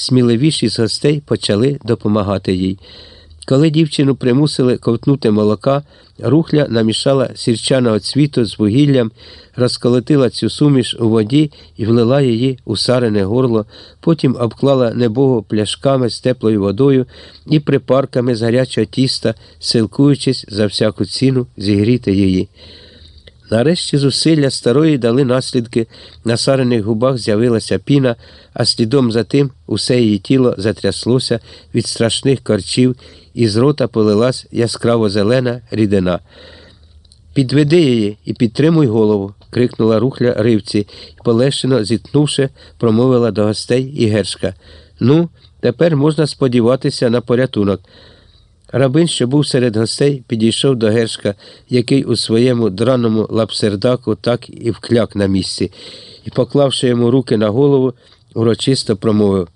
сміливіші з гостей почали допомагати їй. Коли дівчину примусили ковтнути молока, рухля намішала сірчаного цвіту з вугіллям, розколотила цю суміш у воді і влила її у сарене горло, потім обклала небого пляшками з теплою водою і припарками з гарячого тіста, силкуючись за всяку ціну зігріти її. Нарешті зусилля старої дали наслідки, на сарених губах з'явилася піна, а слідом за тим усе її тіло затряслося від страшних корчів, і з рота полилась яскраво зелена рідина. Підведи її і підтримуй голову, крикнула рухля ривці і, полегшено зітнувши, промовила до гостей і гершка. Ну, тепер можна сподіватися на порятунок. Рабин, що був серед гостей, підійшов до Гершка, який у своєму драному лапсердаку так і вкляк на місці, і, поклавши йому руки на голову, урочисто промовив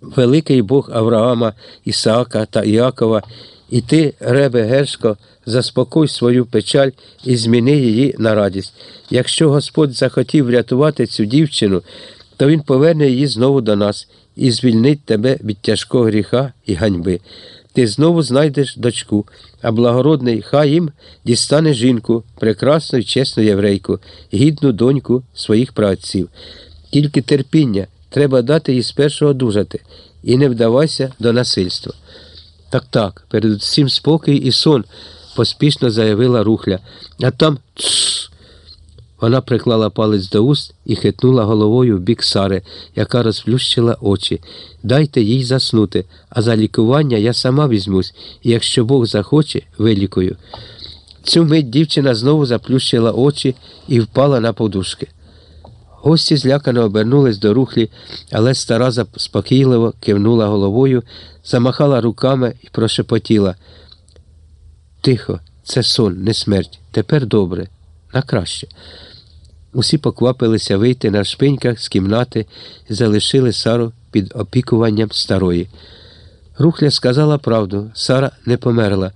Великий Бог Авраама, Ісаака та Іакова, і ти, ребе Гершко, заспокой свою печаль і зміни її на радість. Якщо Господь захотів врятувати цю дівчину, то Він поверне її знову до нас і звільнить тебе від тяжкого гріха і ганьби ти знову знайдеш дочку, а благородний Хаїм дістане жінку, прекрасну і чесну єврейку, гідну доньку своїх праців. Тільки терпіння треба дати їй спершу одужати і не вдавайся до насильства. Так так, перед усім спокій і сон, поспішно заявила рухля, а там. Вона приклала палець до уст і хитнула головою в бік Сари, яка розплющила очі. Дайте їй заснути, а за лікування я сама візьмусь, і якщо Бог захоче, вилікую. Цю мить дівчина знову заплющила очі і впала на подушки. Гості злякано обернулись до рухлі, але стара спокійливо кивнула головою, замахала руками і прошепотіла. Тихо, це сон, не смерть. Тепер добре, на краще. Усі поквапилися вийти на шпиньках з кімнати і залишили Сару під опікуванням старої. Рухля сказала правду, Сара не померла.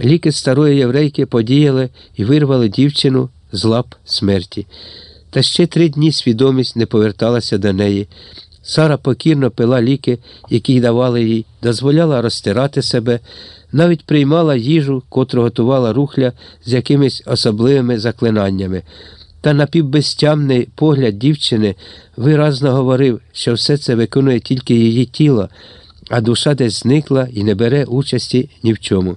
Ліки старої єврейки подіяли і вирвали дівчину з лап смерті. Та ще три дні свідомість не поверталася до неї. Сара покірно пила ліки, які давали їй, дозволяла розтирати себе, навіть приймала їжу, котру готувала рухля з якимись особливими заклинаннями. Та напівбезтямний погляд дівчини виразно говорив, що все це виконує тільки її тіло, а душа десь зникла і не бере участі ні в чому.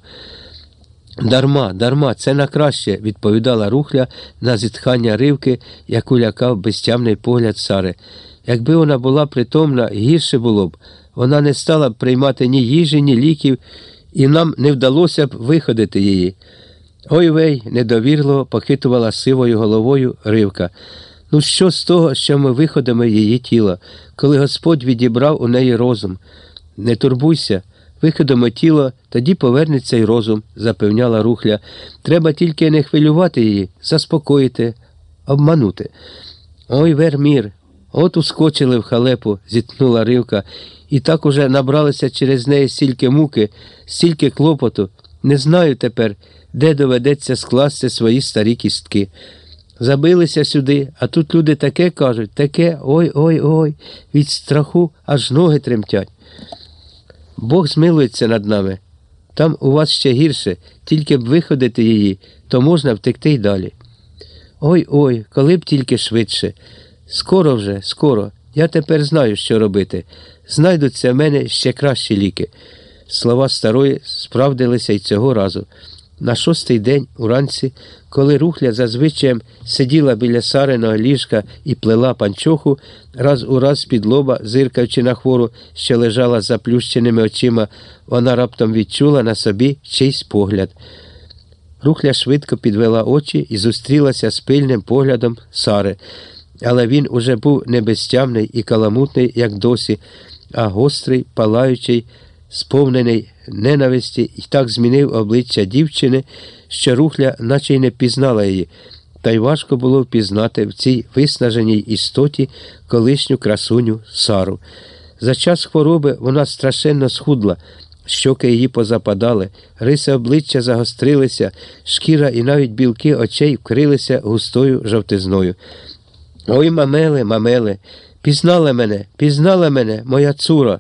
Дарма, дарма, це на краще, відповідала рухля на зітхання ривки, яку лякав безтямний погляд Сари. Якби вона була притомна, гірше було б, вона не стала б приймати ні їжі, ні ліків, і нам не вдалося б виходити її. Ой вей, недовірливо похитувала сивою головою ривка. Ну, що з того, що ми виходимо її тіла, коли Господь відібрав у неї розум? Не турбуйся, виходимо тіло, тоді повернеться й розум, запевняла рухля. Треба тільки не хвилювати її, заспокоїти, обманути. Ой вермір, от ускочили в халепу, зітхнула ривка, і так уже набралися через неї стільки муки, стільки клопоту. Не знаю тепер де доведеться скласти свої старі кістки. Забилися сюди, а тут люди таке кажуть, таке ой ой ой, від страху аж ноги тремтять. Бог змилується над нами. Там у вас ще гірше, тільки б виходити її, то можна втекти й далі. Ой ой, коли б тільки швидше. Скоро вже, скоро. Я тепер знаю, що робити. Знайдуться в мене ще кращі ліки. Слова старої справдилися й цього разу. На шостий день уранці, коли рухля зазвичаєм сиділа біля сареного ліжка і плела панчоху, раз у раз під лоба, зиркаючи на хвору, що лежала заплющеними очима, вона раптом відчула на собі чийсь погляд. Рухля швидко підвела очі і зустрілася з пильним поглядом Сари, але він уже був не безтямний і каламутний, як досі, а гострий, палаючий сповнений ненависті, і так змінив обличчя дівчини, що рухля, наче й не пізнала її, та й важко було впізнати в цій виснаженій істоті колишню красуню Сару. За час хвороби вона страшенно схудла, щоки її позападали, риси обличчя загострилися, шкіра і навіть білки очей вкрилися густою жовтизною. Ой, мамеле, мамеле, Пізнала мене, пізнала мене, моя цура,